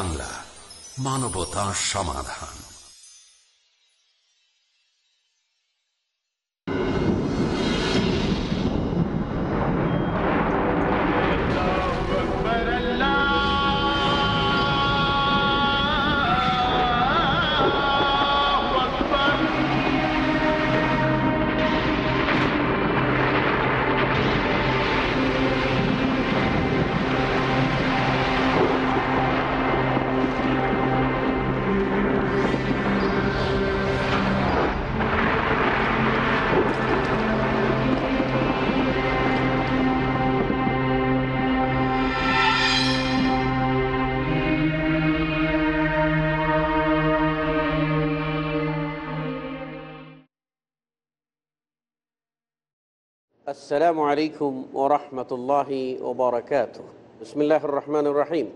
বাংলা মানবতা সমাধান। আসসালামু আলাইকুম ও রহমতুল্লাহি ওবরাকাত বিসমিল্লাহ রহমান রাহিম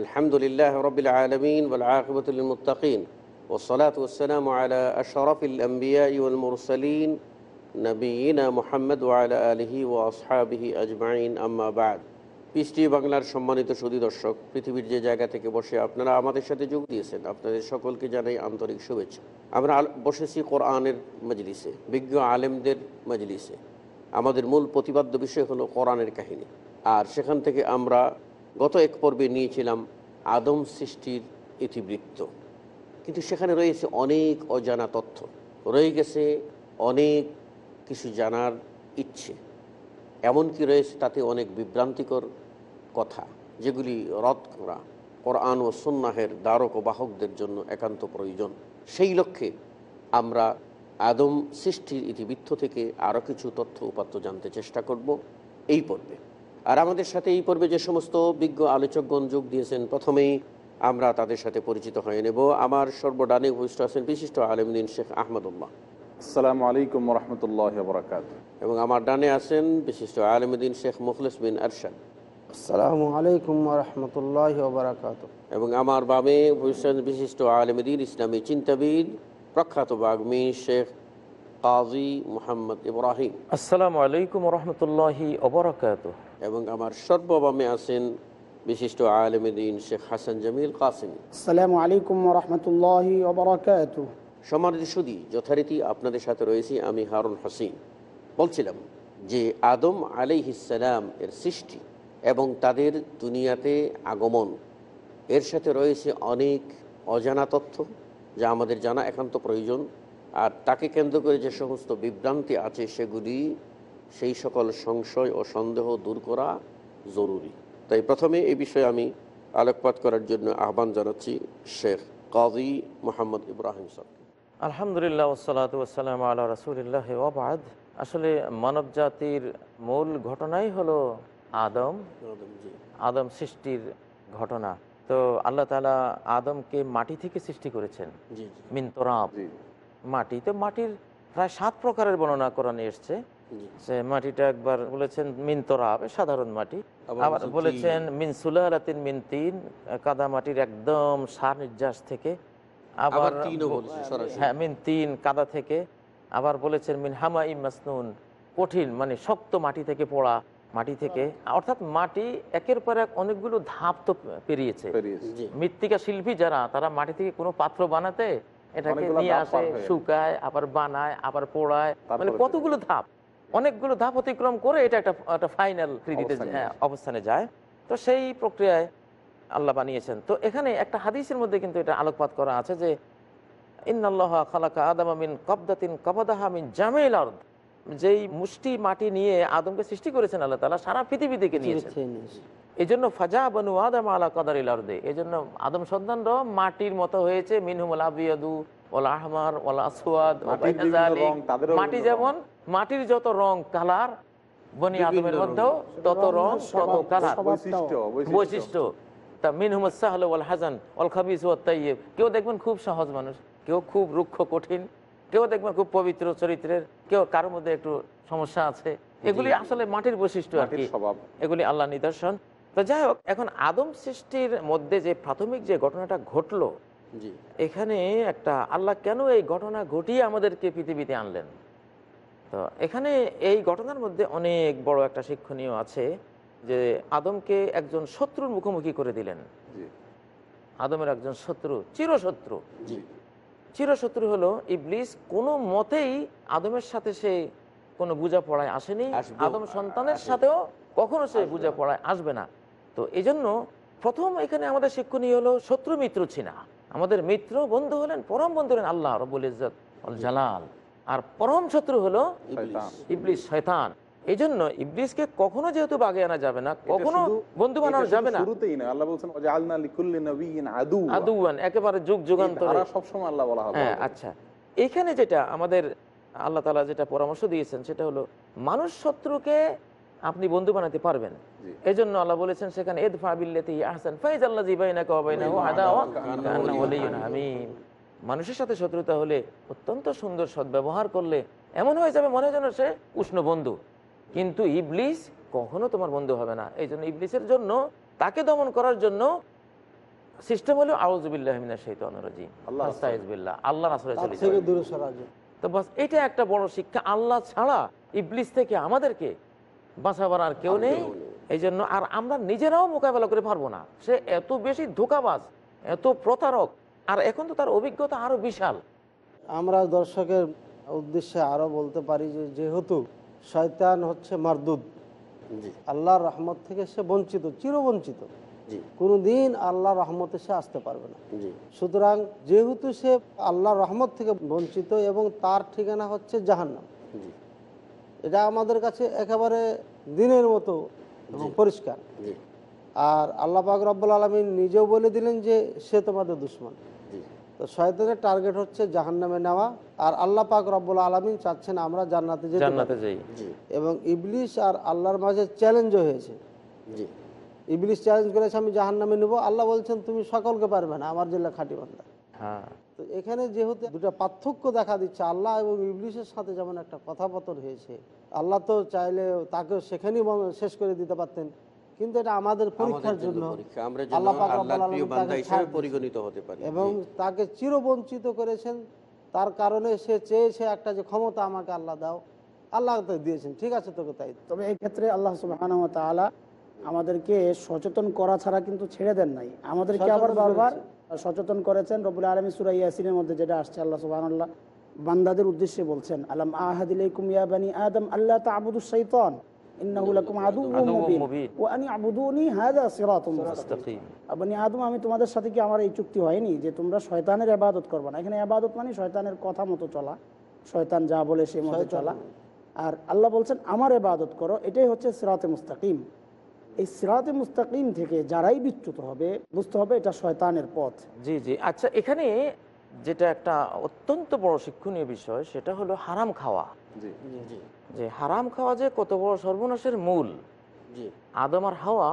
আলহামদুলিল্লাহ রবিল আলমিন আকিবতুল মুতাকিন ওসলাত ওসালাম আলা আশরফিল আম্বিয়া ইউল মুরসলিন নবীনা মোহাম্মদ ওয়ালা আলহি ও আসহাবিহি আজমাইন আম্মাবাদ পিস টি বাংলার সম্মানিত সুদী পৃথিবীর যে জায়গা থেকে বসে আপনারা আমাদের সাথে যোগ দিয়েছেন, আপনাদের সকলকে জানাই আন্তরিক শুভেচ্ছা। আমরা বসেছি কোরআনের মজলিসে, বিজ্ঞ আলেমদের মজলিসে। আমাদের মূল প্রতিপাদ্য বিষয় হলো কোরআনের কাহিনী। আর সেখান থেকে আমরা গত এক পর্বে নিয়েছিলাম আদম সৃষ্টির ইতিবৃত্ত। কিন্তু সেখানে রয়েছে অনেক অজানা তথ্য। রয়ে গেছে অনেক কিছু জানার ইচ্ছে। এমনকি রয়েছে তাতে অনেক বিভ্রান্তিকর কথা, যেগুলি রদ করা, কোরআন ও সন্ন্যাহের দ্বারক ও বাহকদের জন্য একান্ত প্রয়োজন। সেই লক্ষ্যে আমরা আদম সৃষ্টির ইতিবৃত্ত থেকে আরও কিছু তথ্য উপাত্ত জানতে চেষ্টা করব এই পর্বে। আর আমাদের সাথে এই পর্বে যে সমস্ত বিজ্ঞ আলোচকগণ যোগ দিয়েছেন প্রথমেই আমরা তাদের সাথে পরিচিত হয়ে নেব আমার সর্বডানে উপস্থিত আছেন বিশিষ্ট আলমদিন শেখ আহমদুল্লাহ। আসসালামু আলাইকুম রহমতুল্লাহ বরকাত এবং আমার ডানে আছেন বিশিষ্ট আলমদিন শেখ মুখলিস বিন আরশাদ। আসসালামু আলাইকুম রহমতুল্লাহ বারাকাত এবং আমার বামে উপস্থিত বিশিষ্ট আলমদিন ইসলামী চিন্তাবিদ প্রখ্যাত বাগমি শেখ কাজী মোহাম্মদ ইব্রাহিম। আসসালামু আলাইকুম রহমতুল্লাহি অবরাকাত এবং আমার সর্ববামে আছেন বিশিষ্ট আলমদিন শেখ হাসান জামিল কাসিমি। আসসালামু আলাইকুম রহমতুল্লাহ বারাকাত সমানিত সুদী যথারীতি আপনাদের সাথে রয়েছি আমি হারুন হাসিন। বলছিলাম যে আদম আলাইহিসালাম এর সৃষ্টি এবং তাদের দুনিয়াতে আগমন এর সাথে রয়েছে অনেক অজানা তথ্য। যা আমাদের জানা একান্ত প্রয়োজন। আর তাকে কেন্দ্র করে যে সমস্ত বিভ্রান্তি আছে সেগুলি সেই সকল সংশয় ও সন্দেহ দূর করা জরুরি। তাই প্রথমে এই বিষয়ে আমি আলোকপাত করার জন্য আহ্বান জানাচ্ছি শেখ কাজী মোহাম্মদ ইব্রাহিম সাহেব আলহামদুলিল্লাহ ওসালাত ওসালাম আল্লাহ রসুলিল্লাহ ওবাদ আসলে মানব জাতির মূল ঘটনাই হলো আদম। আদম সৃষ্টির ঘটনা। তো আল্লাহ তালা আদমকে মাটি থেকে সৃষ্টি করেছেন। জি মিন তোরাব। মাটি। তো মাটির প্রায় সাত প্রকারের বর্ণনা কোরআনে এসছে। সে মাটিটা একবার বলেছেন মিন তোরাব সাধারণ মাটি। আবার বলেছেন মিন সুলালাতিন মিন তিন কাদা মাটির একদম সার নির্যাস থেকে। আবার। হ্যাঁ মিন তিন কাদা থেকে। আবার বলেছেন মিন হামা মাসনুন কঠিন মানে শক্ত মাটি থেকে পোড়া। মাটি থেকে অর্থাৎ মাটি একের পর এক অনেকগুলো ধাপ তো পেরিয়েছে। মৃত্তিকা শিল্পী যারা তারা মাটি থেকে কোনো পাত্র বানাতে এটাকে নিয়ে আসে শুকায় আবার বানায় আবার পোড়ায় মানে কতগুলো ধাপ? অনেকগুলো ধাপ অতিক্রম করে এটা একটা একটা ফাইনাল কৃতিতে অবস্থানে হ্যাঁ। অবস্থানে যায়। তো সেই প্রক্রিয়ায় আল্লাহ বানিয়েছেন। তো এখানে একটা হাদিসের মধ্যে কিন্তু এটা আলোকপাত করা আছে যে ইন্নাল্লাহ খালাকা আদামা মিন কবদাতিন কবাদাহা মিন জামেল আরদ। যেই মুষ্টি মাটি নিয়ে আদমকে সৃষ্টি করেছেন আল্লাহ তাআলা সারা পৃথিবী থেকে নিয়েছেন। এই জন্য ফাজা বানু আদম আলা কাদার ইলার্দে এই জন্য আদম সন্তানরাও মাটির মতো হয়েছে মিনহুমুল আবিয়াদু ওলা আহমার ওলা আসওয়াদ মাটি যেমন মাটির যত রং কালার বনি আদমের মধ্যেও তত রং তত কালার। বৈশিষ্ট্য বৈশিষ্ট্য। বৈশিষ্ট্য। তা মিনহুমুস সাহল ওয়াল হাসান ওয়াল খাবিস ওয়াত কেউ দেখবেন খুব সহজ মানুষ কেউ খুব রুক্ষ কঠিন। কেউ দেখবেন খুব পবিত্র চরিত্রের কেউ কারোর মধ্যে একটু সমস্যা আছে। এগুলি আসলে মাটির বৈশিষ্ট্য আর কি। এগুলি আল্লাহ নিদর্শন। তো যাই হোক এখন আদম সৃষ্টির মধ্যে যে প্রাথমিক যে ঘটনাটা ঘটলো এখানে একটা আল্লাহ কেন এই ঘটনা ঘটিয়ে আমাদেরকে পৃথিবীতে আনলেন? তো এখানে এই ঘটনার মধ্যে অনেক বড় একটা শিক্ষণীয় আছে যে আদমকে একজন শত্রুর মুখোমুখি করে দিলেন। আদমের একজন শত্রু চিরশত্রু। চিরশত্রু হলো ইবলিস। কোনো মতেই আদমের সাথে সে কোনো বুঝা পড়ায় আসেনি আদম সন্তানের সাথেও কখনো সে বুঝা পড়ায় আসবে না। তো এই জন্য প্রথম এখানে আমাদের শিক্ষণীয় হলো শত্রু মিত্র ছিনা আমাদের মিত্র বন্ধু হলেন পরম বন্ধু হলেন আল্লাহ রবুল ইজত জালাল। আর পরম শত্রু হলো। ইবলিস শয়তান। এই জন্য ইবলিসকে কখনো যেহেতু বাগে আনা যাবে না কখনো বন্ধু বানানো যাবে না। শুরুতেই না আল্লাহ বলছেন লিকুল্লি। আদুয়ান একেবারে যুগ যুগান্তরে। ধারা সবসময় আল্লাহ বলা হবে হ্যাঁ আচ্ছা। এখানে যেটা আমাদের আল্লাহ তালা যেটা পরামর্শ দিয়েছেন সেটা হলো মানুষ শত্রুকে আপনি বন্ধু বানাতে পারবেন। এই জন্য আল্লাহ বলেছেন সেখানে এদ ফাবিল্লাতি আহসান ফাইজ আল্লাহ জিবাইনা ওয়ালিয়ুন হামীম মানুষের সাথে শত্রুতা হলে অত্যন্ত সুন্দর সদ্ব্যবহার করলে এমন হয়ে যাবে মনে হয় যেন সে উষ্ণ বন্ধু। কিন্তু ইবলিস কখনো তোমার বন্ধু হবে না। এই জন্য ইবলিসের জন্য তাকে দমন করার জন্য সিস্টেম হলো আল্লাহ চলে। তো বাস এটা একটা বড় শিক্ষা। আল্লাহ ছাড়া ইবলিস থেকে আমাদেরকে বাঁচাবার আর কেউ নেই। এই জন্য আর আমরা নিজেরাও মোকাবেলা করে পারব না। সে এত বেশি ধোকাবাজ এত প্রতারক আর এখন তো তার অভিজ্ঞতা আরও বিশাল। আমরা দর্শকের উদ্দেশ্যে আরও বলতে পারি যে যেহেতু শয়তান হচ্ছে মারদুদ আল্লাহর রহমত থেকে সে বঞ্চিত চিরবঞ্চিত। কোনোদিন আল্লাহর রহমতে সে আসতে পারবে না। সুতরাং যেহেতু সে আল্লাহর রহমত থেকে বঞ্চিত এবং তার ঠিকানা হচ্ছে জাহান্নাম। এটা আমাদের কাছে একেবারে দিনের মতো এবং পরিষ্কার। আর আল্লাহ পাক রব্বুল আলমিন নিজেও বলে দিলেন যে সে তোমাদের দুশ্মন। তো শয়তানের টার্গেট হচ্ছে জাহান্নামে নেওয়া। আর আল্লাহ পাক রব্বুল আলমিন চাচ্ছেন আমরা জান্নাতে জান্নাতে যাই। এবং ইবলিশ আর আল্লাহর মাঝে চ্যালেঞ্জ হয়েছে। জি। ইবলিশ চ্যালেঞ্জ করেছে আমি জাহান্নামে নেব। আল্লাহ বলছেন তুমি সকলকে পারবে না আমার জেলা খাঁটি বান্দা। হ্যাঁ। তো এখানে যেহেতু দুটো পার্থক্য দেখা দিচ্ছে আল্লাহ এবং ইবলিশের সাথে যেমন একটা কথাপতন হয়েছে আল্লাহ তো চাইলে তাকেও সেখানেই শেষ করে দিতে পারতেন। কিন্তু এটা আমাদের পরীক্ষার জন্য পরীক্ষা। আমরা যেন আল্লাহ পাক রব্বুল আল্লাহর প্রিয় বান্দা হিসেবে পরিগণিত হতে পারি। এবং তাকে চিরবঞ্চিত করেছেন। তার কারণে সে চেয়েছে একটা যে ক্ষমতা আমাকে আল্লাহ দাও আল্লাহ তো দিয়েছেন। ঠিক আছে তোকে তাই। তবে এই ক্ষেত্রে আল্লাহ সুবহানাহু ওয়া তাআলা আমাদেরকে সচেতন করা ছাড়া কিন্তু ছেড়ে দেন নাই। আমাদেরকে আবার বারবার সচেতন করেছেন। রবুল আলমী সুরা ইয়াসিনের মধ্যে যেটা আসছে আল্লাহ সুবহানাল্লাহ বান্দাদের উদ্দেশ্যে বলছেন আলাম আহাদিলাইকুম ইয়া বানি আদম আল্লাহ তা'বুদুশ শাইতান? হাযা আমি তোমাদের সাথে কি আমার এই চুক্তি হয়নি যে তোমরা শয়তানের আবাদত করবে না? এখানে আবাদত মানে শয়তানের কথা মতো চলা। শয়তান যা বলে সে মতো চলা। আর আল্লাহ বলছেন আমার এবাদত করো। এটাই হচ্ছে সিরাতে মুস্তাকিম। এই সিরাতে মুস্তাকিম থেকে যারাই বিচ্যুত হবে বুঝতে হবে এটা শয়তানের পথ। জি জি। আচ্ছা এখানে যেটা একটা অত্যন্ত বড় শিক্ষণীয় বিষয় সেটা হলো হারাম খাওয়া। যে হারাম খাওয়া যে কত বড় সর্বনাশের মূল। আদম আর হাওয়া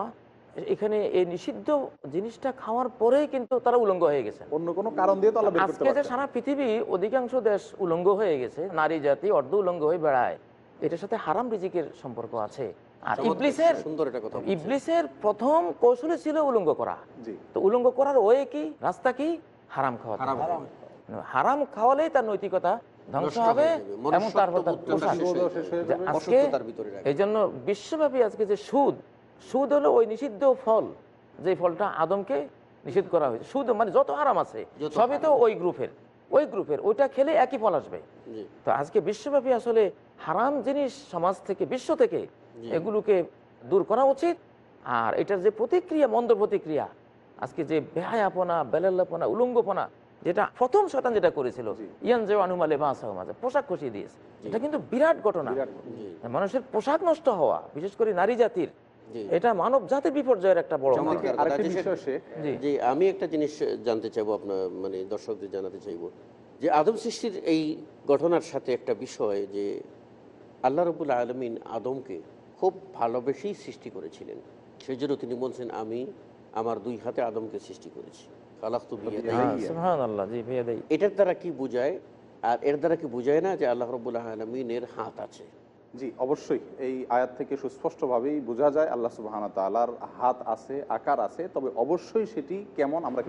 এখানে এই নিষিদ্ধ জিনিসটা খাওয়ার পরেই কিন্তু তারা উলঙ্গ হয়ে গেছে। অন্য কোনো কারণ দিয়ে আজকে যে সারা পৃথিবী অধিকাংশ দেশ উলঙ্গ হয়ে গেছে নারী জাতি অর্ধ উলঙ্গ হয়ে বেড়ায় এটার সাথে হারাম রিজিকের সম্পর্ক আছে। আর চমৎকার, ইবলিসের সুন্দর একটা কথা বলছেন। ইবলিসের প্রথম কৌশলে ছিল উলঙ্গ করা। তো উলঙ্গ করার ওয়ে কি রাস্তা কি? হারাম খাওয়া। হারাম খাওয়া। হারাম খাওয়ালেই তার নৈতিকতা ধ্বংস হবে তারপর যাবে। আজকে। এই জন্য বিশ্বব্যাপী আজকে যে সুদ সুদ হলো ওই নিষিদ্ধ ফল যে ফলটা আদমকে নিষিদ্ধ করা হয়েছে। সুদ মানে যত হারাম আছে সবই তো ওই গ্রুপের। ওই গ্রুপের ওইটা খেলে একই ফল আসবে। তো আজকে বিশ্বব্যাপী আসলে হারাম জিনিস সমাজ থেকে বিশ্ব থেকে এগুলোকে দূর করা উচিত। আর এটার যে প্রতিক্রিয়া মন্দ প্রতিক্রিয়া আজকে যে বেহায়াপনা বেলাল্লাপনা উলঙ্গপনা যেটা প্রথম শতান যেটা করেছিল ইয়ান যে অনুমালে মাঝে পোশাক খসিয়ে দিয়েছে। এটা কিন্তু বিরাট ঘটনা। মানুষের পোশাক নষ্ট হওয়া বিশেষ করে নারী জাতির এটা মানব জাতির বিপর্যয়ের একটা বড় জি। যে আমি একটা জিনিস জানতে চাইব আপনার মানে দর্শকদের জানাতে চাইব। যে আদম সৃষ্টির এই ঘটনার সাথে একটা বিষয় যে আল্লাহ রবুল আলমিন আদমকে খুব ভালোবেসেই সৃষ্টি করেছিলেন। সেই জন্য তিনি বলছেন আমি আমার দুই হাতে আদমকে সৃষ্টি করেছি। খালাক্তু বিয়াদাই। হ্যাঁ, সুবহানাল্লাহ, জি ভাইয়া এটার দ্বারা কি বুঝায়? আর এর দ্বারা কি বুঝায় না যে আল্লাহ রবুল্লাহ আলমিনের হাত আছে? জি অবশ্যই। এই আয়াত থেকে সুস্পষ্টভাবেই বোঝা যায় আল্লাহ সুবাহানা তালার হাত আছে আকার আছে তবে অবশ্যই সেটি কেমন আমরা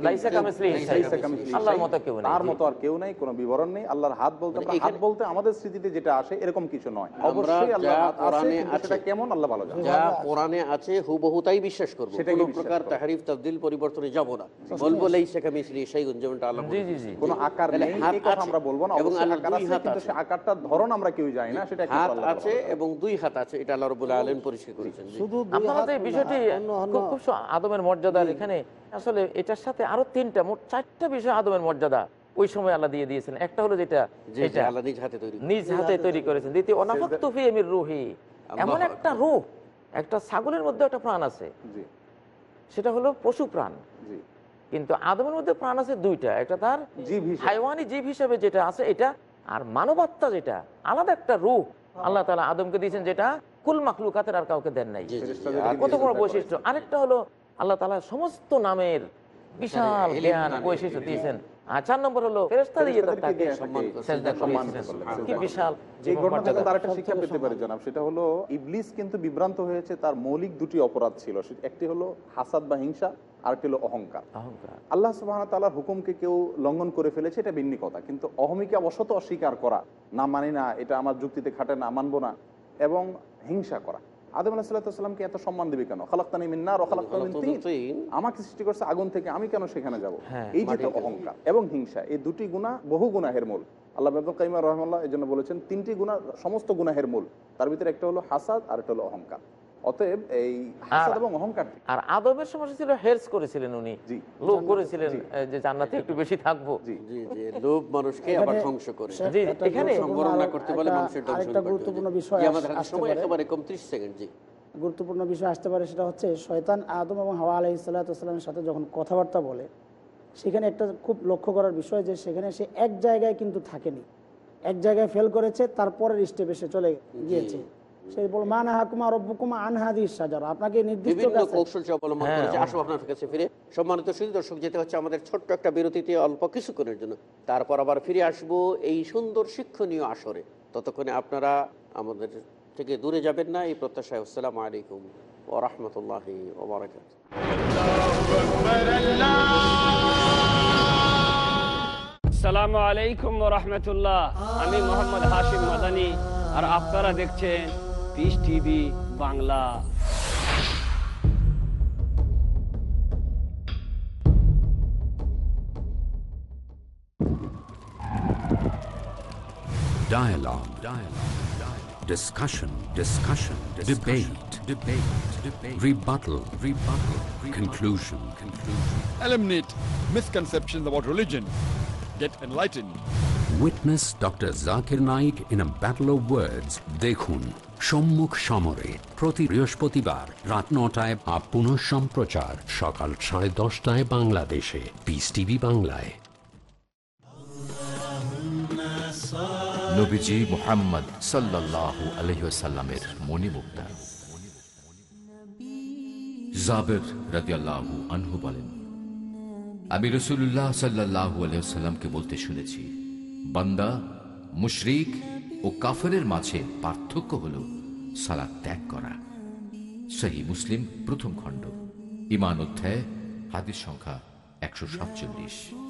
তার মতো আর কেউ নেই কোনো বিবরণ নেই। আল্লাহর হাত বলতে মানে হাত বলতে আমাদের স্মৃতিতে যেটা আসে এরকম কিছু নয়। অবশ্যই আল্লাহর হাত আছে কোরআনে কিন্তু আছে- সেটা কেমন আল্লাহ ভালো জানে। যা কোরআনে আছে হুবহু তাই বিশ্বাস করব। কোনো প্রকার। তাহারিফ তাবদিল পরিবর্তনে যাব না। বলব লাইসা কামিসলিহি শাইউন যেমনটা আল্লাহ জি জি জি। কোনো আকার নেই এই কথা আমরা বলব না। এবং অবশ্যই আল্লাহর আকার আছে কিন্তু সে আকারটার ধরন আমরা কেউ জানি না সেটা আল্লাহ আছে জানে। এবং দুই হাত আছে এটা আল্লাহ রবুল্লাহ আলম পরিষ্কার করেছেন। আপনারা বিষয়টি খুব খুব আদমের মর্যাদার এখানে আসলে এটার সাথে আরও তিনটা মোট চারটা বিষয় আদমের মর্যাদা ওই সময় আল্লাহ দিয়ে দিয়েছেন। একটা হলো যেটা নিজ হাতে তৈরি নিজ হাতে তৈরি করেছেন। দ্বিতীয় এমির রুহি। এমন একটা রূহ একটা ছাগলের মধ্যে একটা প্রাণ আছে। সেটা হলো পশু প্রাণ। কিন্তু আদমের মধ্যে প্রাণ আছে দুইটা একটা তার জীব হিসেবে। হাইওয়ানি জীব হিসেবে যেটা আছে এটা আর মানবাত্মা যেটা আলাদা একটা রূহ। আল্লাহ তালা আদমকে দিয়েছেন যেটা কুল মাখলুকাতের আর কাউকে দেন নাই। কত বড় বৈশিষ্ট্য। আরেকটা হলো আল্লাহ তালা সমস্ত নামের বিশাল জ্ঞান বৈশিষ্ট্য দিয়েছেন। আর চার নম্বর হলো ফেরেস্তা দিয়ে তাকে কি বিশাল যে ঘটনা। তার একটা শিক্ষা পেতে পারি জনাব। সেটা হলো ইবলিস কিন্তু বিভ্রান্ত হয়েছে তার মৌলিক দুটি অপরাধ ছিল। একটি হলো হাসাদ বা হিংসা আর একটি হলো অহংকার। আল্লাহ সুবাহ তালার হুকুমকে কেউ লঙ্ঘন করে ফেলেছে এটা ভিন্ন কথা। কিন্তু অহমিকা বশত অস্বীকার করা না মানি না এটা আমার যুক্তিতে খাটে না মানবো না এবং হিংসা করা। আদম আলাহিসাল্লামকে এত সম্মান দিবে কেন? খালাক্তানি মিন্নার। আমাকে সৃষ্টি করছে আগুন থেকে আমি কেন সেখানে যাব? হ্যাঁ, এই যে অহংকার এবং হিংসা এই দুটি গুণা বহু গুনাহের মূল। আল্লাহ আব্দুল কাইমা রহমাল্লাহ এই জন্য বলেছেন তিনটি গুণা সমস্ত গুনাহের মূল। তার ভিতরে একটা হলো হাসাদ আর একটা হলো অহংকার। অতএব এই হাসাদ এবং অহংকার আর আদমের সমস্যা ছিল হেলস করেছিলেন উনি। লোক করেছিলেন যে জান্নাতে একটু বেশি থাকব। জি। জি জি লোভ মানুষকে আবার ধ্বংস করে। জি, এখানে- করতে বলে মানুষের ধ্বংস আরেকটা গুরুত্বপূর্ণ বিষয় আমাদের আসতে সময় পারে। একেবারে কম 30 সেকেন্ড জি। গুরুত্বপূর্ণ বিষয় আসতে পারে সেটা হচ্ছে শয়তান আদম এবং হাওয়া আলাহি সাল্লাহামের সাথে যখন কথাবার্তা বলে সেখানে একটা খুব লক্ষ্য করার বিষয় যে সেখানে সে এক জায়গায় কিন্তু থাকেনি। এক জায়গায় ফেল করেছে তারপরের স্টেপে সে চলে গিয়েছে। সে বল মা না হাকুমা রব্বুকুমা আনহাদি সাজার আপনাকে নির্দিষ্ট কৌশল সে অবলম্বন হ্যাঁ, করেছে। আসো আপনার কাছে ফিরে। সম্মানিত সুদী দর্শক যেতে হচ্ছে আমাদের ছোট্ট একটা বিরতিতে অল্প কিছুক্ষণের জন্য। তারপর আবার ফিরে আসব এই সুন্দর শিক্ষণীয় আসরে। ততক্ষণে আপনারা আমাদের থেকে দূরে যাবেন না। এই প্রত্যাশায় আসসালামু আলাইকুম ও রহমতুল্লাহি ওবরাকাত আলাইকুম রহমতুল্লাহ। আমি মোহাম্মদ হাশিম মাদানি। আর আপনারা দেখছেন Peace TV Bangla Dialogue. Dialogue. Dialogue. Discussion. Discussion. Debate. Debate. Debate. Rebuttal. Rebuttal. Conclusion. Conclusion. eliminate misconceptions about religion, get enlightened. Witness Dr. Zakir Naik in a battle of words. দেখুন সম্মুখ সমরে প্রতি বৃহস্পতিবার রাত নটায় আপ পুনঃ সম্প্রচার সকাল সাড়ে দশটায় বাংলাদেশে। পিস টিভি বাংলায়। আনহু বলেন, আমি রসুল্লাহ সাল্লাহু আলহিসাল্লামকে বলতে শুনেছি, বান্দা, মুশরিক ও কাফেরের মাঝে পার্থক্য হল সালাদ ত্যাগ করা। সহি মুসলিম প্রথম খণ্ড। ইমান অধ্যায়, হাদিস সংখ্যা একশো সাতচল্লিশ।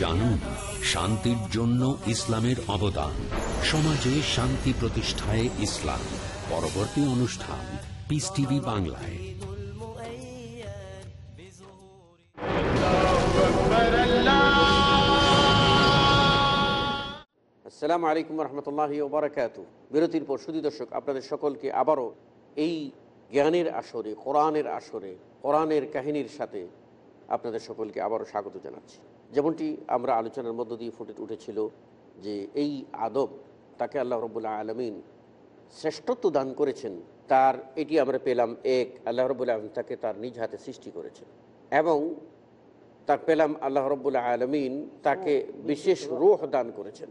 জানুন, শান্তির জন্য ইসলামের অবদান। সমাজে শান্তি প্রতিষ্ঠায় ইসলাম। পরবর্তী অনুষ্ঠান পিস টিভি বাংলায়। আসসালামু আলাইকুম রহমতুল্লাহি ওবরাকাত বিরতির পর সুদী দর্শক, আপনাদের সকলকে আবারও এই জ্ঞানের আসরে, কোরআনের আসরে, কোরআনের কাহিনীর সাথে আপনাদের সকলকে আবারও স্বাগত জানাচ্ছি। যেমনটি আমরা আলোচনার মধ্য দিয়ে ফুটে উঠেছিল যে এই আদব তাকে আল্লাহ রবুল্লাহ আলমিন শ্রেষ্ঠত্ব দান করেছেন, তার এটি আমরা পেলাম এক, আল্লাহ রবুল্লাহ আলম তাকে তার নিজ হাতে সৃষ্টি করেছেন এবং তার পেলাম আল্লাহ রব্বুল্লাহ আলমিন তাকে বিশেষ রোহ দান করেছেন।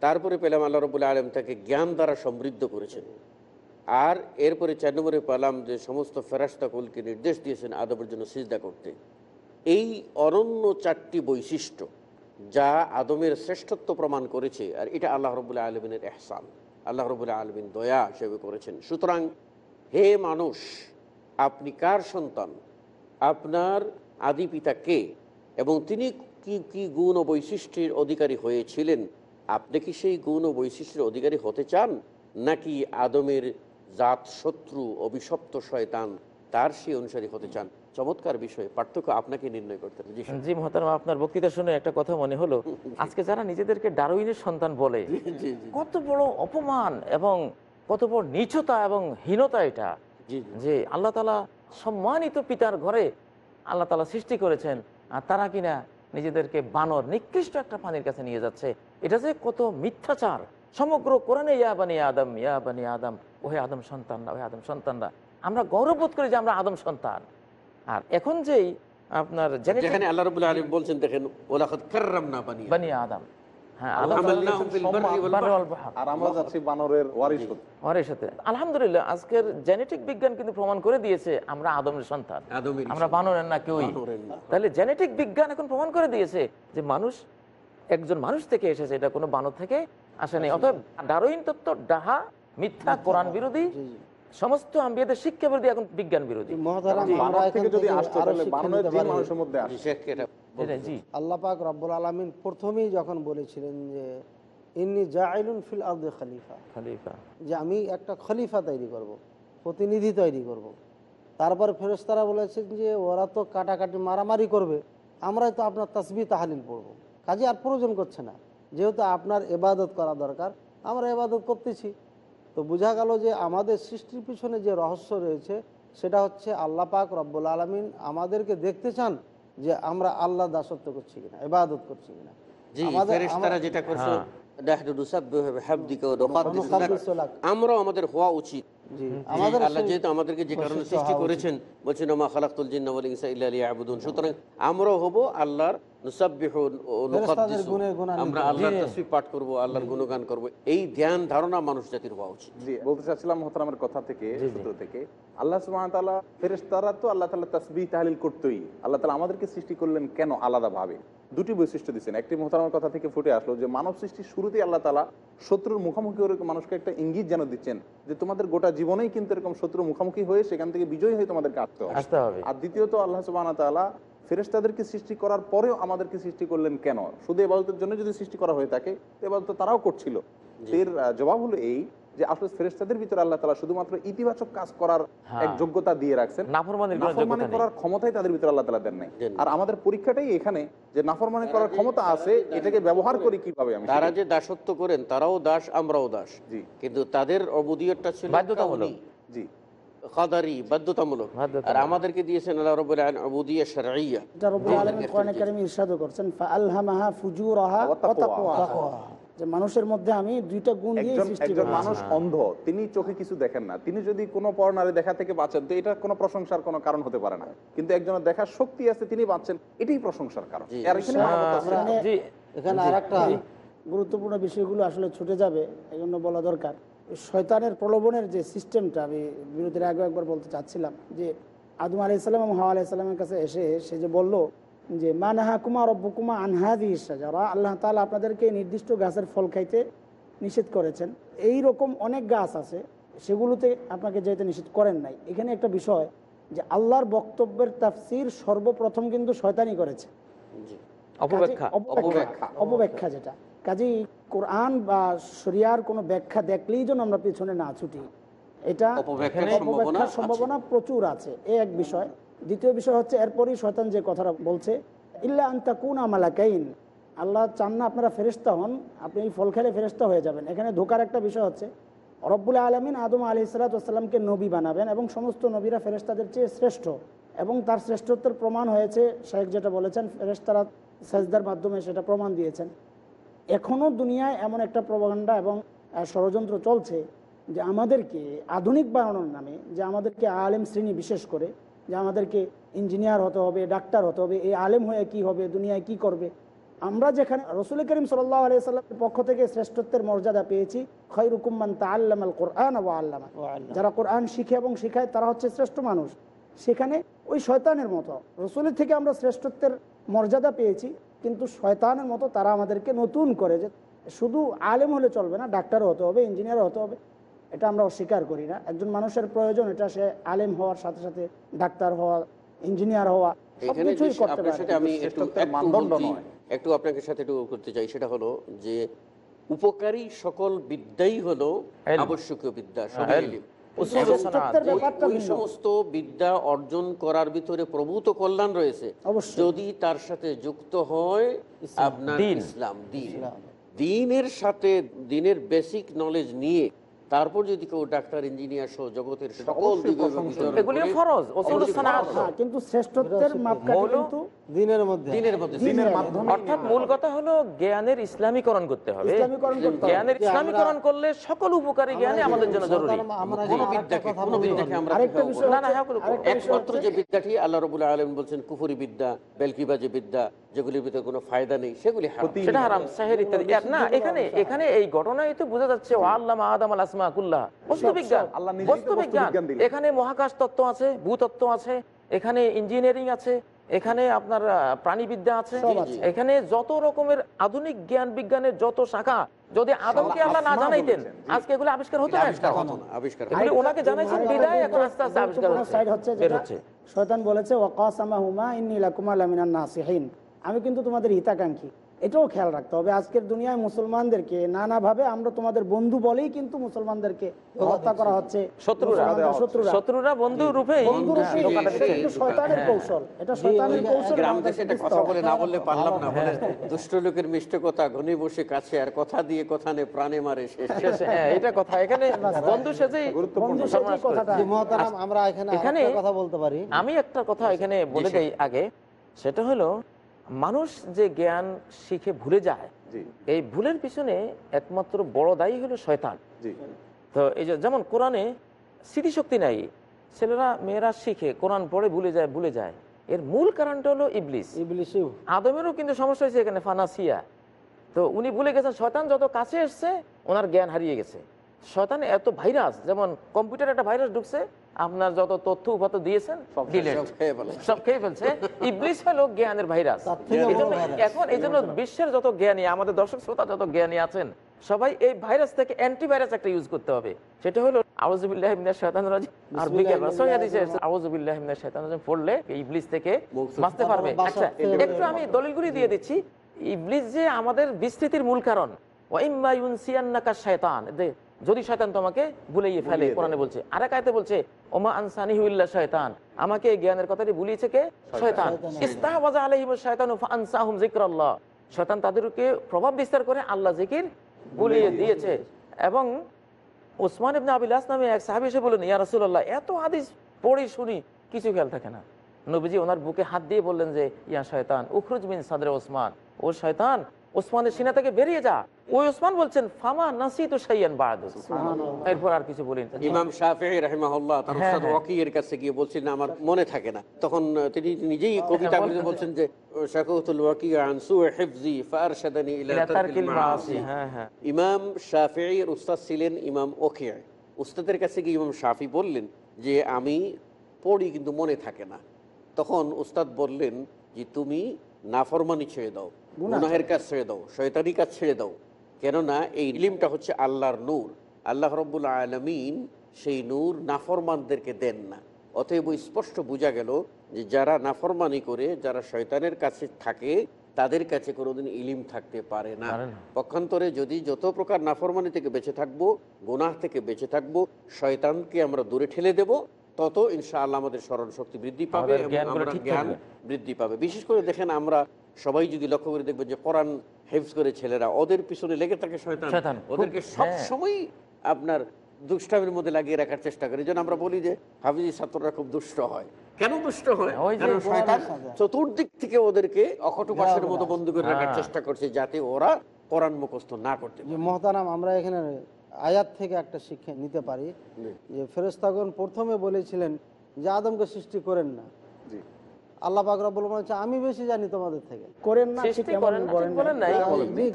তারপরে পেলাম আল্লাহ রবুল্লাহ আলম তাকে জ্ঞান দ্বারা সমৃদ্ধ করেছেন। আর এরপরে চার নম্বরে পেলাম যে সমস্ত ফেরাস্তাকুলকে নির্দেশ দিয়েছেন আদবের জন্য সিজদা করতে। এই অরণ্য চারটি বৈশিষ্ট্য যা আদমের শ্রেষ্ঠত্ব প্রমাণ করেছে, আর এটা আল্লাহ রবুল্লাহ আলমিনের এহসান। আল্লাহ রবুল্লাহ আলমিন দয়া হিসেবে করেছেন। সুতরাং হে মানুষ, আপনি কার সন্তান? আপনার আদি পিতা কে? এবং তিনি কি কি গুণ ও বৈশিষ্ট্যের অধিকারী হয়েছিলেন? আপনি কি সেই গুণ ও বৈশিষ্ট্যের অধিকারী হতে চান? নাকি আদমের জাত শত্রু অভিশপ্ত শয়তান তার সেই অনুসারী হতে চান? চমৎকার বিষয় পার্থক্য আপনাকে নির্ণয় করতে হবে। জি মহতারাম আপনার বক্তৃতা শুনে একটা কথা মনে হলো। আজকে যারা নিজেদেরকে ডারউইনের সন্তান বলে কত বড় অপমান এবং কত বড় নিচতা এবং হীনতা এটা যে আল্লাহ তালা সম্মানিত পিতার ঘরে আল্লাহ তালা সৃষ্টি করেছেন আর তারা কিনা নিজেদেরকে বানর নিকৃষ্ট একটা পানির কাছে নিয়ে যাচ্ছে। এটা যে কত মিথ্যাচার। সমগ্র কোরআনে ইয়া বানি আদম ইয়া বানি আদম ওহে আদম সন্তানরা ওহে আদম সন্তানরা আমরা গৌরববোধ করি যে আমরা আদম সন্তান। আর এখন যেই আপনার যেখানে আল্লাহ রবুল্লাহ আলম বলছেন দেখেন ওলাখত কার্রাম না বানিয়ে বানি আদম। হ্যাঁ আলহামদুলিল্লাহ আজকের জেনেটিক বিজ্ঞান কিন্তু প্রমাণ করে দিয়েছে আমরা আদমের সন্তান। আমরা বানরের না কেউই। তাহলে জেনেটিক বিজ্ঞান এখন প্রমাণ করে দিয়েছে যে মানুষ একজন মানুষ থেকে এসেছে এটা কোনো বানর থেকে আসেনি। অতএব ডারুইন তত্ত্ব ডাহা মিথ্যা কোরআন। বিরোধী জি, জি। সমস্ত আম্বিয়াদের শিক্ষা বিরোধী এখন বিজ্ঞান বিরোধী। মহতারাম আমরা বানর এখান থেকে যদি থেকে আসতো আরও তাহলে শিক্ষা বানরের নিতে যে পারি। মানুষের মধ্যে আসে শেখকে এটা এটা জি। আল্লাহ পাক রব্বুল আলমিন প্রথমেই যখন বলেছিলেন যে ইন্নি জাইলুন ফিল আর্দে খলিফা। খালিফা। যে আমি একটা খলিফা তৈরি করব। প্রতিনিধি তৈরি করব। তারপর ফেরেশতারা বলেছেন যে ওরা তো কাটাকাটি মারামারি করবে আমরাই তো আপনার তসবি তাহালিল পড়ব। কাজে আর প্রয়োজন করছে না। যেহেতু আপনার এবাদত করা দরকার আমরা এবাদত করতেছি। তো বোঝা গেল যে আমাদের সৃষ্টির পিছনে যে রহস্য রয়েছে সেটা হচ্ছে আল্লাহ পাক রব্বুল আলমিন আমাদেরকে দেখতে চান যে আমরা আল্লাহ দাসত্ব করছি কিনা এবাদত করছি কিনা জি আমাদের- ফেরেশতারা আমার- যেটা করছে হ্যাঁ। নাহনু নুসাব্বিহু বিহামদিকা ওয়া নুকাদ্দিসু লাক। নুকাদ্দিসু লাক। আমরাও আমাদের হওয়া উচিত জি আমাদের আমাদের আল্লাহ যেহেতু আমাদেরকে যে কারণে সৃষ্টি করেছেন বলছেন মা খালাকতুল জিন্না ওয়াল ইনসা ইল্লা লিয়াবুদুন সুতরাং আমরাও হব আল্লাহর নুসাব্বিহু ও নুকাদ্দিসু। গুণে গুণান্বিত। আমরা আল্লাহর জি। পাঠ করব আল্লাহর গুণগান করব। এই ধ্যান ধারণা মানুষ জাতির হওয়া উচিত। বলতে চাচ্ছিলাম মোহতারামের কথা থেকে সূত্র থেকে। আল্লাহ সুবহান তাআলা তো আল্লাহ তাআলা তাসবিহ তাহলিল করতেই। আল্লাহ তাআলা আমাদেরকে সৃষ্টি করলেন কেন আলাদা ভাবে দুটি বৈশিষ্ট্য দিচ্ছেন একটি মোহতারামের কথা থেকে ফুটে আসলো যে মানব সৃষ্টির শুরুতেই আল্লাহ তালা শত্রুর মুখোমুখি ওরকম মানুষকে একটা ইঙ্গিত যেন দিচ্ছেন যে তোমাদের গোটা জীবনেই কিন্তু এরকম শত্রুর মুখোমুখি হয়ে সেখান থেকে বিজয়ী হয়ে তোমাদেরকে আসতে হবে। আর দ্বিতীয়ত আল্লাহ ওয়া তাআলা ফেরেশতাদেরকে সৃষ্টি করার পরেও আমাদেরকে সৃষ্টি করলেন কেন? শুধু এবাদতের জন্য যদি সৃষ্টি করা হয়ে থাকে এবাদত তারাও করছিল। এর জবাব হলো এই যে আসলে ফেরেশতাদের ভিতরে আল্লাহ তাআলা শুধুমাত্র ইতিবাচক কাজ করার হ্যাঁ। এক যোগ্যতা দিয়ে রাখছেন। নাফরমানি করার ক্ষমতাই তাদের ভিতরে আল্লাহ তালা দেন নাই। আর আমাদের পরীক্ষাটাই এখানে যে নাফরমানি করার ক্ষমতা আছে এটাকে ব্যবহার করি কীভাবে তারা যে দাসত্ব করেন তারাও দাস আমরাও দাস। জি। কিন্তু তাদের অবুদিয়তটা ছিল বাধ্যতামূলক। জি। কাদারি বাধ্যতামূলক। বাধ্যতামূলক। আর আমাদেরকে দিয়েছেন আল্লাহ রব্বুল আলামিন অবুদিয়া শারঈয়া। এটা রব্বুল আলামিন কোরআনে কারিমে ইরশাদও করছেন ফাআলহামাহা ফুজুরাহা ওয়া ওয়া তাকওয়াহা। তাকওয়াহা যে মানুষের মধ্যে আমি দুইটা গুণ দিয়ে সৃষ্টি একজন মানুষ অন্ধ তিনি চোখে কিছু দেখেন না। তিনি যদি কোনো পরনারে দেখা থেকে বাঁচেন তো এটা কোনো প্রশংসার কোনো কারণ হতে পারে না। কিন্তু একজনের দেখার শক্তি আছে তিনি বাঁচছেন এটাই প্রশংসার কারণ। আর এখানে একটা গুরুত্বপূর্ণ বিষয়গুলো আসলে ছুটে যাবে এই জন্য বলা দরকার। শয়তানের প্রলোভনের যে সিস্টেমটা আমি বিরতির আগে একবার বলতে চাচ্ছিলাম যে আদম আলাইসাল্লাম এবং হাওয়া আলাইসাল্লামের কাছে এসে সে যে বলল যে মানাহা কুমা রব্বকুমা আনহাদি যারা আল্লাহ তালা আপনাদেরকে নির্দিষ্ট গাছের ফল খাইতে নিষেধ করেছেন। এই রকম অনেক গাছ আছে সেগুলোতে আপনাকে যেতে নিষেধ করেন নাই। এখানে একটা বিষয় যে আল্লাহর বক্তব্যের তাফসির সর্বপ্রথম কিন্তু শয়তানি করেছে। অপব্যাখ্যা যেটা। কাজেই কোরআন বা শরিয়ার কোনো ব্যাখ্যা দেখলেই যেন আমরা পিছনে না ছুটি। এটা অপব্যাখ্যার সম্ভাবনা প্রচুর আছে এ এক বিষয়। দ্বিতীয় বিষয় হচ্ছে এরপরই শয়তান যে কথাটা বলছে ইল্লা আন্তা কুন আমালাকাইন আল্লাহ চান না আপনারা ফেরেস্তা হন আপনি এই ফল খেলে ফেরেস্তা হয়ে যাবেন। এখানে ধোকার একটা বিষয় হচ্ছে রব্বুল আলমিন আদম আলি সালাতামকে নবী বানাবেন এবং সমস্ত নবীরা ফেরেস্তাদের চেয়ে শ্রেষ্ঠ এবং তার শ্রেষ্ঠত্বের প্রমাণ হয়েছে শেখ যেটা বলেছেন ফেরেস্তারা সেজদার মাধ্যমে সেটা প্রমাণ দিয়েছেন। এখনও দুনিয়ায় এমন একটা প্রবাগান্ডা এবং ষড়যন্ত্র চলছে যে আমাদেরকে আধুনিক বানানোর নামে যে আমাদেরকে আলেম শ্রেণি বিশেষ করে যে আমাদেরকে ইঞ্জিনিয়ার হতে হবে ডাক্তার হতে হবে এই আলেম হয়ে কি হবে দুনিয়ায় কি করবে? আমরা যেখানে রসুল করিম সাল্লাহ আলিয়া সাল্লামের পক্ষ থেকে শ্রেষ্ঠত্বের মর্যাদা পেয়েছি খৈরুকুম্মান তা আল্লাম আল কোরআন ও আল্লামা। যারা কোরআন শিখে এবং শিখায় তারা হচ্ছে শ্রেষ্ঠ মানুষ। সেখানে ওই শয়তানের মতো রসুলের থেকে আমরা শ্রেষ্ঠত্বের মর্যাদা পেয়েছি। কিন্তু শয়তানের মতো তারা আমাদেরকে নতুন করে যে শুধু আলেম হলে চলবে না ডাক্তারও হতে হবে ইঞ্জিনিয়ারও হতে হবে এটা আমরা অস্বীকার করি না। একজন মানুষের প্রয়োজন এটা সে আলেম হওয়ার সাথে সাথে ডাক্তার হওয়া ইঞ্জিনিয়ার হওয়া সবকিছুই করতে পারে। আমি একটু মানদণ্ড নয়। একটু আপনাকে সাথে একটু করতে চাই সেটা হলো যে উপকারী সকল বিদ্যাই হলো আবশ্যকীয় বিদ্যা সমস্ত বিদ্যা অর্জন করার ভিতরে প্রভূত কল্যাণ রয়েছে। যদি তার সাথে যুক্ত হয় আপনার ইসলাম দিন। দিনের সাথে দিনের বেসিক নলেজ নিয়ে তারপর যদি কেউ ডাক্তার ইঞ্জিনিয়ার সহ জগতের সকল সানাত। হ্যাঁ কিন্তু শ্রেষ্ঠত্বের মাপকাঠি মৌল- কিন্তু দিনের মধ্যে। দিনের মধ্যে। অর্থাৎ মূল কথা হলো জ্ঞানের ইসলামীকরণ করতে হবে। ইসলামীকরণ করতে হবে। জ্ঞানের ইসলামীকরণ করলে সকল উপকারী জ্ঞানই আমাদের জন্য জরুরি। আমরা যে কোন আরেকটা বিদ্যাকে আমরা হ্যাঁ, একমাত্র যে বিদ্যাটি আল্লাহ রবুল আলম বলছেন কুফুরি বিদ্যা বেলকিবাজি বিদ্যা যেগুলির ভিতরে কোনো ফায়দা নেই সেগুলি সেটা হারাম সাহের ইত্যাদি। না এখানে এখানে এই ঘটনায় তো বোঝা যাচ্ছে ও আল্লামা আদম আল আসমা কুল্লাহ। বস্তু বিজ্ঞান আল্লাহ নিজেই তো বস্তু বিজ্ঞান বস্তুবিজ্ঞান এখানে মহাকাশ তত্ত্ব আছে ভূতত্ত্ব আছে এখানে ইঞ্জিনিয়ারিং আছে এখানে আপনার প্রাণীবিদ্যা আছে। এখানে যত রকমের আধুনিক জ্ঞান বিজ্ঞানের যত শাখা যদি আদমকে আল্লাহ না জানাইতেন আজকে এগুলো আবিষ্কার হতো না? আবিষ্কার ওনাকে জানাইছেন বিদায় এখন আস্তে আস্তে আবিষ্কার হচ্ছে। শয়তান বলেছে ওয়াকাসামাহুমা ইন্নী লাকুমা লামিনান নাসিহিন। আমি কিন্তু তোমাদের হিতাকাঙ্ক্ষী। এটাও খেয়াল রাখতে হবে। আজকের দুনিয়ায় মুসলমানদেরকে নানাভাবে আমরা তোমাদের বন্ধু বলেই কিন্তু মুসলমানদেরকে হত্যা করা হচ্ছে। শত্রুরা। মুসলমানদের শত্রুরা। শত্রুরা বন্ধু রূপে জি, এটা জি, কিন্তু জি, শয়তানের। কৌশল। এটা শয়তানের কৌশল গ্রাম আমাদের দেশে একটা কথা বলে না বললে পারলাম না। বলে। দুষ্ট লোকের মিষ্ট কথা ঘনি বসে কাছে আর কথা দিয়ে কথা নে প্রাণে মারে শেষ হ্যাঁ, এটা কথা। বন্ধু সেজেই আমরা এখানে এখানে- কথা বলতে পারি। আমি একটা কথা এখানে বলে দেই আগে। সেটা হলো মানুষ যে জ্ঞান শিখে ভুলে যায় এই ভুলের পিছনে একমাত্র বড় দায়ী হলো শয়তান। তো এই যে যেমন কোরআনে স্মৃতিশক্তি নাই ছেলেরা মেয়েরা শিখে কোরআন পড়ে ভুলে যায় ভুলে যায়। এর মূল কারণটা হলো ইবলিস। ইবলিসিও। আদমেরও কিন্তু সমস্যা হয়েছে এখানে ফানাসিয়া। তো উনি ভুলে গেছেন শয়তান যত কাছে এসছে ওনার জ্ঞান হারিয়ে গেছে। শয়তান এত ভাইরাস যেমন কম্পিউটার একটা ভাইরাস ঢুকছে আপনার যত তথ্য উপাত্ত দিয়েছেন সব খেয়ে ফেলছে। ইবলিস হলো জ্ঞানের ভাইরাস। এখন এই জন্য বিশ্বের যত জ্ঞানী আমাদের দর্শক শ্রোতা যত জ্ঞানী আছেন সবাই এই ভাইরাস থেকে অ্যান্টিভাইরাস একটা ইউজ করতে হবে। সেটা হলো পড়লে ইবলিস থেকে বাঁচতে পারবে। আচ্ছা একটু আমি দলিলগুলি দিয়ে দিচ্ছি। ইবলিস যে আমাদের বিস্তৃতির মূল কারণ ওয়াইম্মা ইউনসিয়ান্নাকা শায়তান দে- যদি শয়তান তোমাকে ভুলিয়ে ফেলে কোরআনে বলছে আরেক আয়াতে বলছে ওমা আনসানিহু ইল্লা শয়তান। আমাকে এই জ্ঞানের কথাটি ভুলিয়েছে কে? শয়তান। ইস্তাহওয়াজা আলাইহিমুশ শায়তানু ফাআনসাহুম যিকরাল্লাহ। শয়তান তাদেরকে প্রভাব বিস্তার করে আল্লাহ জিকির ভুলিয়ে দিয়েছে। এবং ওসমান ইবনে আবিলাস নামে এক সাহাবী এসে বললেন ইয়া রাসূলুল্লাহ এত হাদিস পড়ি শুনি কিছু খেয়াল থাকে না। নবীজি ওনার বুকে হাত দিয়ে বললেন যে ইয়া শয়তান উখরুজ মিন সাদরে ওসমান। ও শয়তান ওসমানের সিনা থেকে বেরিয়ে যা। ওই ওসমান বলছেন ফামা নাসিতু শাইয়ান বাদু। এরপর আর কিছু বলিনি। ইমাম শাফি রাহিমাহুল্লাহ তার হ্যাঁ, উস্তাদ হ্যাঁ। ওয়াকিয়ের কাছে গিয়ে বলছেন আমার মনে থাকে না। তখন তিনি নিজেই কবিতা হ্যাঁ, আবৃত্তি বলছেন যে শাকুতুল ওয়াকি আন সুই হিফজি ফারশাদানি ইলা তারকিল মাআসি। হ্যাঁ, হ্যাঁ। ইমাম শাফিঈর উস্তাদ ছিলেন ইমাম ওকিয়া উস্তাদের কাছে গিয়ে ইমাম শাফি বললেন যে আমি পড়ি কিন্তু মনে থাকে না। তখন উস্তাদ বললেন যে তুমি নাফরমানি ছেড়ে দাও। গুনাহের কাজ ছেড়ে দাও শয়তানি কাজ ছেড়ে দাও। কেননা এই ইলিমটা হচ্ছে আল্লাহর নূর। আল্লাহ রব্বুল আলমিন সেই নূর নাফরমানদেরকে দেন না। অতএব স্পষ্ট বোঝা গেল যে যারা নাফরমানি করে যারা শয়তানের কাছে থাকে তাদের কাছে কোনোদিন ইলিম থাকতে পারে না। পক্ষান্তরে যদি যত প্রকার নাফরমানি থেকে বেঁচে থাকব গুনাহ থেকে বেঁচে থাকব শয়তানকে আমরা দূরে ঠেলে দেব তত ইনশাআল্লাহ আমাদের স্মরণ শক্তি বৃদ্ধি পাবে জ্ঞান বৃদ্ধি পাবে। বিশেষ করে দেখেন আমরা সবাই যদি লক্ষ্য করে দেখবেন যে কোরআন হেফজ করে ছেলেরা ওদের পিছনে লেগে থাকে শয়তান। ওদেরকে সব হ্যাঁ। সময় আপনার দুষ্টামির মধ্যে লাগিয়ে রাখার চেষ্টা করে। জন্য আমরা বলি যে হাফিজি ছাত্ররা খুব দুষ্ট হয়। কেন দুষ্ট হয়? ওই যে কারণ শয়তান চতুর্দিক থেকে ওদেরকে অখটু পাশের মতো বন্ধ করে রাখার হ্যাঁ। চেষ্টা করছে যাতে ওরা কোরআন মুখস্থ না করতে মহতারাম আমরা এখানে আয়াত থেকে একটা শিক্ষা নিতে পারি। যে ফেরেস্তাগণ প্রথমে বলেছিলেন যে আদমকে সৃষ্টি করেন না। আল্লাহ পাক রব্বুল আলামিন বলছে আমি বেশি জানি তোমাদের থেকে। করেন না সৃষ্টি করেন বলেন নাই।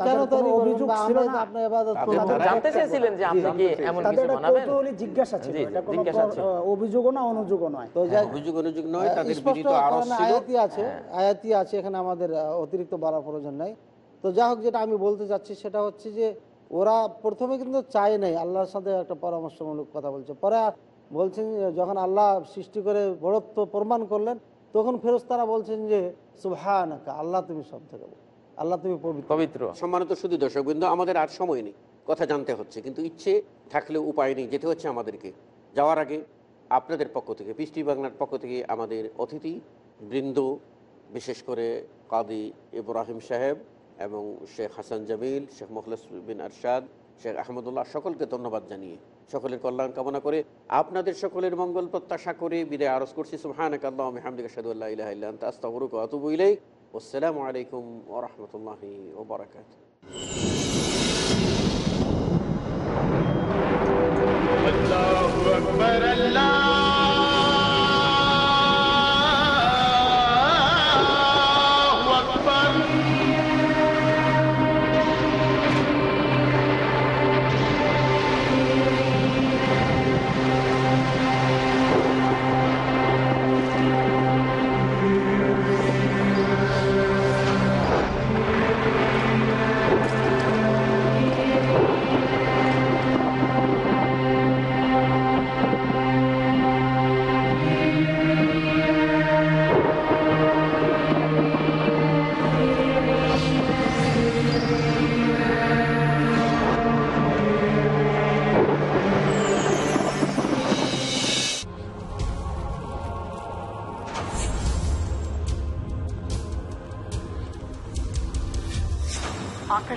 কেন কোনো অভিযোগ ছিল না। আপনার ইবাদত তাদের জানতে চেয়েছিলেন যে আপনি কি এমন কিছু বানাবেন। কৌতূহলী জিজ্ঞাসা ছিল। জি, জি, এটা কোনো জিজ্ঞাসা ছিল। আহ, অভিযোগও না অনুযোগও নয়। তো অভিযোগ অনুযোগ নয় তাদের বিনীত আরজ ছিল। আয়াতি আছে আয়াতি আছে এখানে আমাদের অতিরিক্ত বলার প্রয়োজন নাই। তো যাই হোক যেটা আমি বলতে চাচ্ছি সেটা হচ্ছে যে ওরা প্রথমে কিন্তু চায় নাই আল্লাহর সাথে একটা পরামর্শমূলক কথা বলছে। পরে বলছেন যে যখন আল্লাহ সৃষ্টি করে বড়ত্ব প্রমাণ করলেন তখন ফেরস্তারা বলছেন যে সুহান আল্লাহ তুমি সব থেকে। আল্লাহ তুমি পবিত্র। সম্মানিত শুধু দর্শক বিন্দু আমাদের আর সময় নেই কথা জানতে হচ্ছে কিন্তু ইচ্ছে থাকলে উপায় নেই যেতে হচ্ছে আমাদেরকে। যাওয়ার আগে আপনাদের পক্ষ থেকে পৃষ্টি বাংলার পক্ষ থেকে আমাদের অতিথি বৃন্দ বিশেষ করে কাদি ইব্রাহিম সাহেব এবং শেখ হাসান জামিল, শেখ মুখলেস বিন আরশাদ, শেখ আহমদুল্লাহ সকলকে ধন্যবাদ জানিয়ে সকলের কল্যাণ কামনা করে আপনাদের সকলের মঙ্গল প্রত্যাশা করে বিদায় আরজ করছি। সুবহানাক আল্লাহুম্মা হামদিকা আশহাদু আল্লা ইলাহা ইল্লা আনতা, আস্তাগফিরুকা ওয়া আতুবু ইলাইক। ওয়াসসালামু আলাইকুম